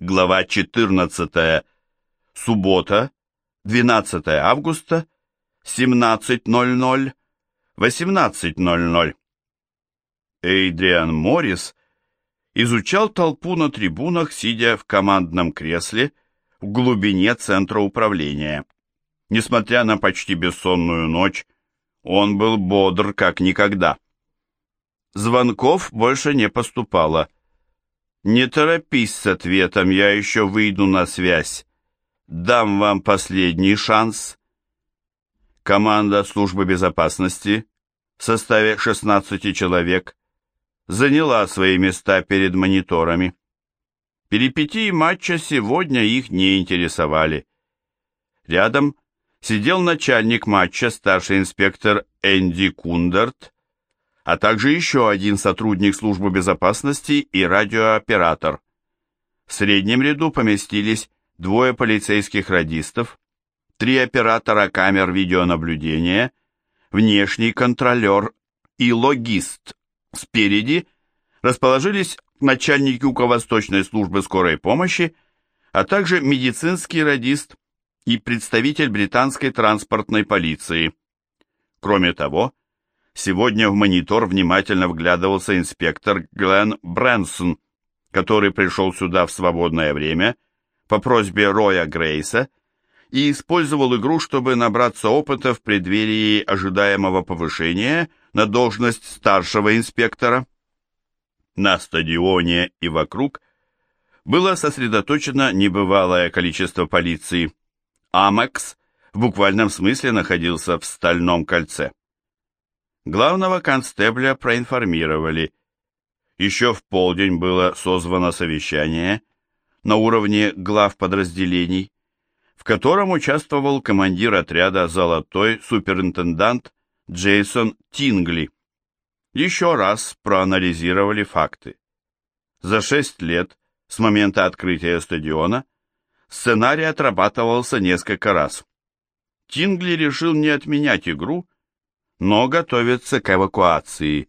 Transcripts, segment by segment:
Глава 14. Суббота, 12 августа, 17.00, 18.00. Эйдриан Моррис изучал толпу на трибунах, сидя в командном кресле в глубине центра управления. Несмотря на почти бессонную ночь, он был бодр как никогда. Звонков больше не поступало. «Не торопись с ответом, я еще выйду на связь. Дам вам последний шанс». Команда службы безопасности в составе 16 человек заняла свои места перед мониторами. Перипетии матча сегодня их не интересовали. Рядом сидел начальник матча, старший инспектор Энди Кундерт, а также еще один сотрудник службы безопасности и радиооператор. В среднем ряду поместились двое полицейских радистов, три оператора камер видеонаблюдения, внешний контролер и логист. Спереди расположились начальник Юго-Восточной службы скорой помощи, а также медицинский радист и представитель британской транспортной полиции. Кроме того, Сегодня в монитор внимательно вглядывался инспектор Глен Брэнсон, который пришел сюда в свободное время по просьбе Роя Грейса и использовал игру, чтобы набраться опыта в преддверии ожидаемого повышения на должность старшего инспектора. На стадионе и вокруг было сосредоточено небывалое количество полиции. Амекс в буквальном смысле находился в стальном кольце. Главного констебля проинформировали. Еще в полдень было созвано совещание на уровне глав подразделений, в котором участвовал командир отряда «Золотой» суперинтендант Джейсон Тингли. Еще раз проанализировали факты. За шесть лет с момента открытия стадиона сценарий отрабатывался несколько раз. Тингли решил не отменять игру, но готовятся к эвакуации.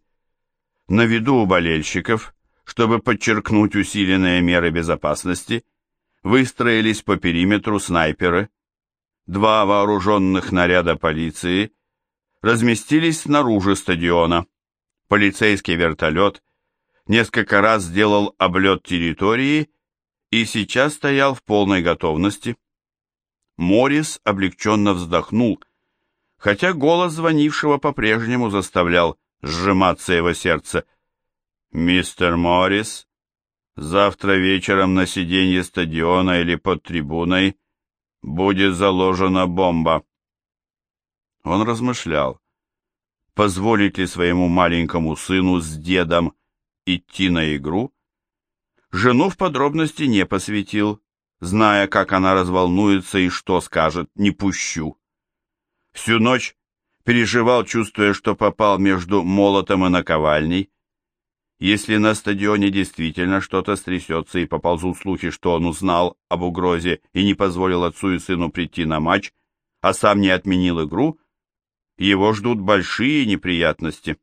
На виду у болельщиков, чтобы подчеркнуть усиленные меры безопасности, выстроились по периметру снайперы. Два вооруженных наряда полиции разместились снаружи стадиона. Полицейский вертолет несколько раз сделал облет территории и сейчас стоял в полной готовности. Морис облегченно вздохнул, хотя голос звонившего по-прежнему заставлял сжиматься его сердце. «Мистер Моррис, завтра вечером на сиденье стадиона или под трибуной будет заложена бомба». Он размышлял, позволить ли своему маленькому сыну с дедом идти на игру. Жену в подробности не посвятил, зная, как она разволнуется и что скажет «не пущу». Всю ночь переживал, чувствуя, что попал между молотом и наковальней. Если на стадионе действительно что-то стрясется и поползут слухи, что он узнал об угрозе и не позволил отцу и сыну прийти на матч, а сам не отменил игру, его ждут большие неприятности.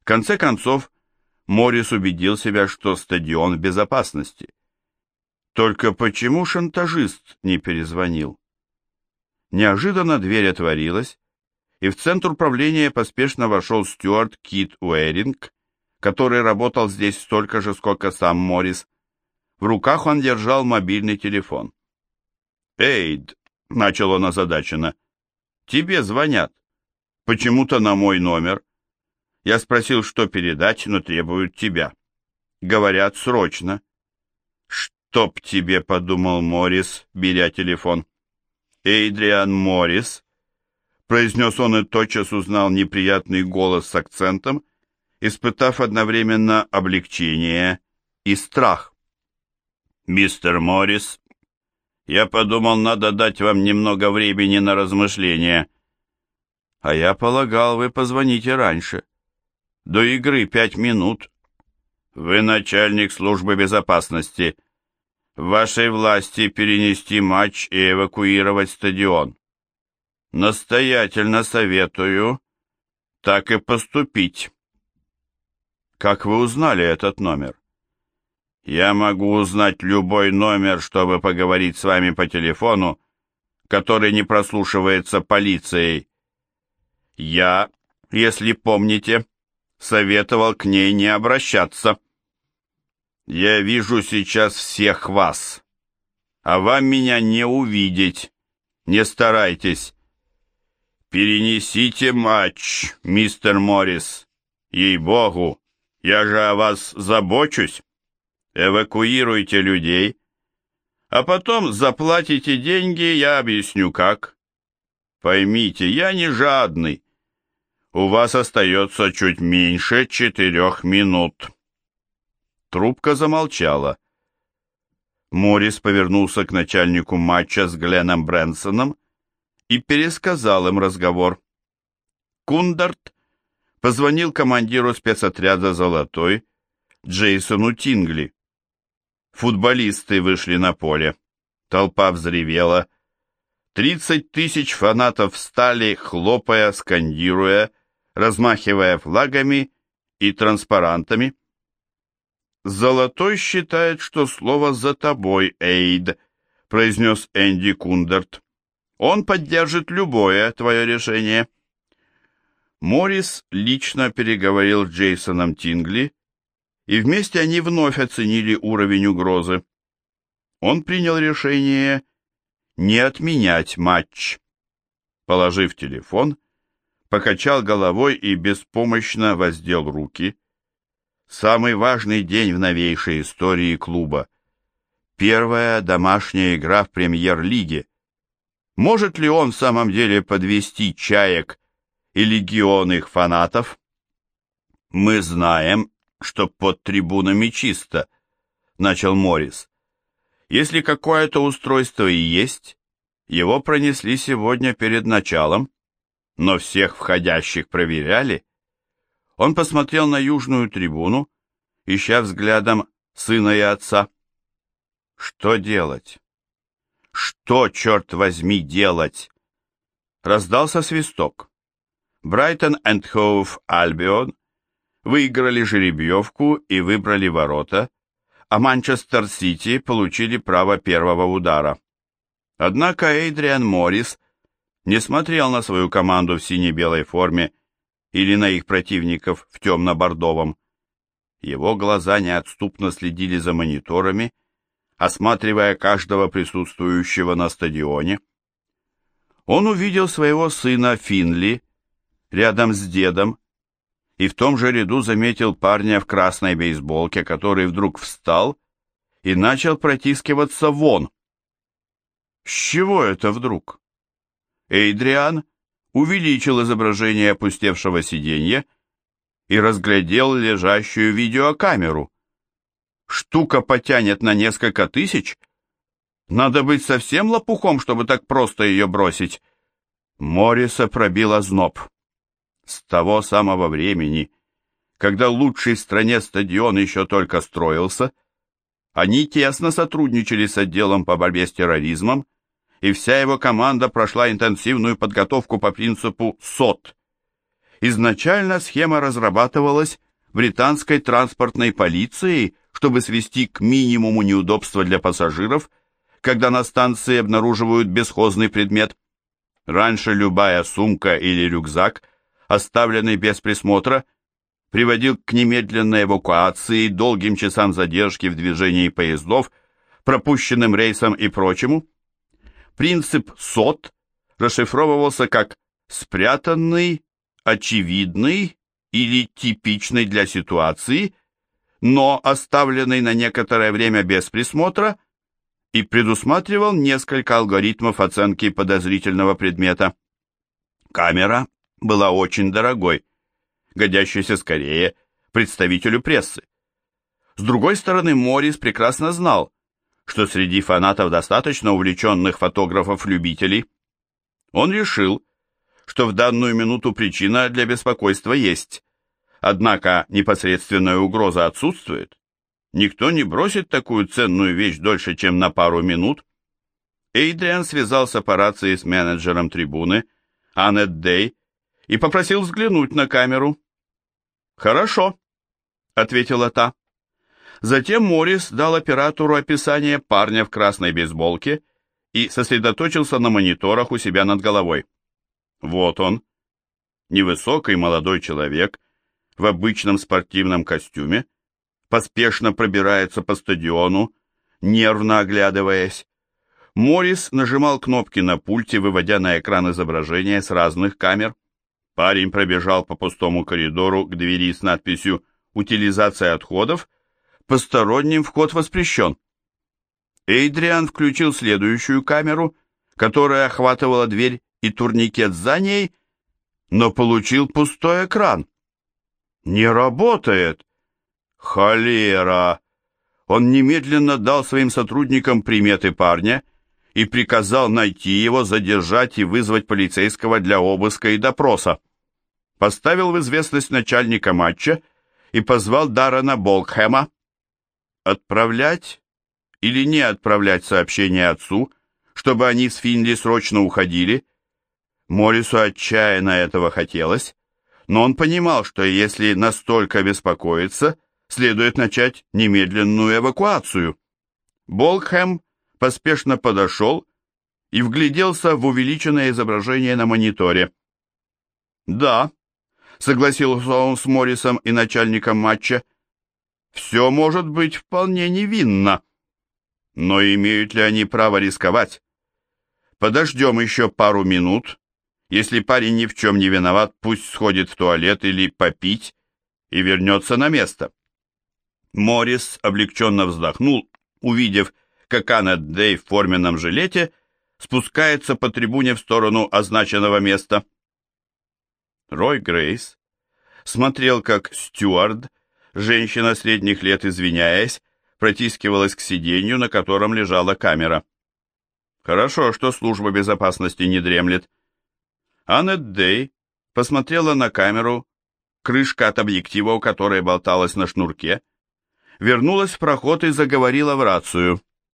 В конце концов, Моррис убедил себя, что стадион в безопасности. Только почему шантажист не перезвонил? Неожиданно дверь отворилась, и в центр управления поспешно вошел Стюарт Кит Уэринг, который работал здесь столько же, сколько сам Моррис. В руках он держал мобильный телефон. «Эйд», — начал он озадаченно, — «тебе звонят. Почему-то на мой номер. Я спросил, что передать, но требуют тебя. Говорят, срочно». «Чтоб тебе», — подумал Моррис, беря телефон. Эйдриан Моррис, произнес он и тотчас узнал неприятный голос с акцентом, испытав одновременно облегчение и страх. «Мистер Моррис, я подумал, надо дать вам немного времени на размышления. А я полагал, вы позвоните раньше. До игры пять минут. Вы начальник службы безопасности в вашей власти перенести матч и эвакуировать стадион. Настоятельно советую так и поступить. Как вы узнали этот номер? Я могу узнать любой номер, чтобы поговорить с вами по телефону, который не прослушивается полицией. Я, если помните, советовал к ней не обращаться. Я вижу сейчас всех вас, а вам меня не увидеть. Не старайтесь. Перенесите матч, мистер Моррис. Ей-богу, я же о вас забочусь эвакуируйте людей, а потом заплатите деньги, я объясню как. Поймите, я не жадный. У вас остается чуть меньше четырех минут. Трубка замолчала. Моррис повернулся к начальнику матча с Гленном Брэнсоном и пересказал им разговор. Кундарт позвонил командиру спецотряда «Золотой» Джейсону Тингли. Футболисты вышли на поле. Толпа взревела. Тридцать тысяч фанатов встали, хлопая, скандируя, размахивая флагами и транспарантами. «Золотой считает, что слово «за тобой», Эйд», — произнес Энди Кундерт. «Он поддержит любое твое решение». Моррис лично переговорил с Джейсоном Тингли, и вместе они вновь оценили уровень угрозы. Он принял решение не отменять матч. Положив телефон, покачал головой и беспомощно воздел руки. Самый важный день в новейшей истории клуба. Первая домашняя игра в премьер-лиге. Может ли он в самом деле подвести чаек и легион их фанатов? Мы знаем, что под трибунами чисто, начал Моррис. Если какое-то устройство и есть, его пронесли сегодня перед началом, но всех входящих проверяли. Он посмотрел на южную трибуну, ища взглядом сына и отца. Что делать? Что, черт возьми, делать? Раздался свисток. Брайтон энд Хоув Альбион выиграли жеребьевку и выбрали ворота, а Манчестер-Сити получили право первого удара. Однако Эйдриан Моррис не смотрел на свою команду в сине-белой форме или на их противников в темно-бордовом. Его глаза неотступно следили за мониторами, осматривая каждого присутствующего на стадионе. Он увидел своего сына Финли рядом с дедом, и в том же ряду заметил парня в красной бейсболке, который вдруг встал и начал протискиваться вон. С чего это вдруг? Эйдриан увеличил изображение опустевшего сиденья и разглядел лежащую видеокамеру. Штука потянет на несколько тысяч? Надо быть совсем лопухом, чтобы так просто ее бросить. Морриса пробил озноб. С того самого времени, когда лучший в стране стадион еще только строился, они тесно сотрудничали с отделом по борьбе с терроризмом, и вся его команда прошла интенсивную подготовку по принципу СОТ. Изначально схема разрабатывалась британской транспортной полицией, чтобы свести к минимуму неудобства для пассажиров, когда на станции обнаруживают бесхозный предмет. Раньше любая сумка или рюкзак оставленный без присмотра, приводил к немедленной эвакуации, долгим часам задержки в движении поездов, пропущенным рейсам и прочему. Принцип СОТ расшифровывался как «спрятанный», «очевидный» или «типичный для ситуации», но оставленный на некоторое время без присмотра и предусматривал несколько алгоритмов оценки подозрительного предмета. Камера была очень дорогой, годящейся скорее представителю прессы. С другой стороны, Моррис прекрасно знал, что среди фанатов достаточно увлеченных фотографов-любителей. Он решил, что в данную минуту причина для беспокойства есть, однако непосредственная угроза отсутствует. Никто не бросит такую ценную вещь дольше, чем на пару минут. Эйдриан связался по рации с менеджером трибуны, Аннет Дэй, и попросил взглянуть на камеру. «Хорошо», — ответила та. Затем Моррис дал оператору описание парня в красной бейсболке и сосредоточился на мониторах у себя над головой. Вот он, невысокий молодой человек в обычном спортивном костюме, поспешно пробирается по стадиону, нервно оглядываясь. Моррис нажимал кнопки на пульте, выводя на экран изображения с разных камер. Парень пробежал по пустому коридору к двери с надписью «Утилизация отходов», «Посторонним вход воспрещен». Эйдриан включил следующую камеру, которая охватывала дверь и турникет за ней, но получил пустой экран. «Не работает!» «Холера!» Он немедленно дал своим сотрудникам приметы парня и приказал найти его, задержать и вызвать полицейского для обыска и допроса. Поставил в известность начальника матча и позвал Даррена Болкхэма. Отправлять или не отправлять сообщение отцу, чтобы они с Финли срочно уходили? Морису отчаянно этого хотелось, но он понимал, что если настолько беспокоиться, следует начать немедленную эвакуацию. Болкхэм поспешно подошел и вгляделся в увеличенное изображение на мониторе. «Да», — согласился он с Моррисом и начальником матча, — «все может быть вполне невинно. Но имеют ли они право рисковать? Подождем еще пару минут. Если парень ни в чем не виноват, пусть сходит в туалет или попить и вернется на место». Моррис облегченно вздохнул, увидев, как Аннет Дэй в форменном жилете спускается по трибуне в сторону означенного места. Рой Грейс смотрел, как Стюард, женщина средних лет, извиняясь, протискивалась к сиденью, на котором лежала камера. Хорошо, что служба безопасности не дремлет. Аннет Дэй посмотрела на камеру, крышка от объектива, у которой болталась на шнурке, вернулась в проход и заговорила в рацию.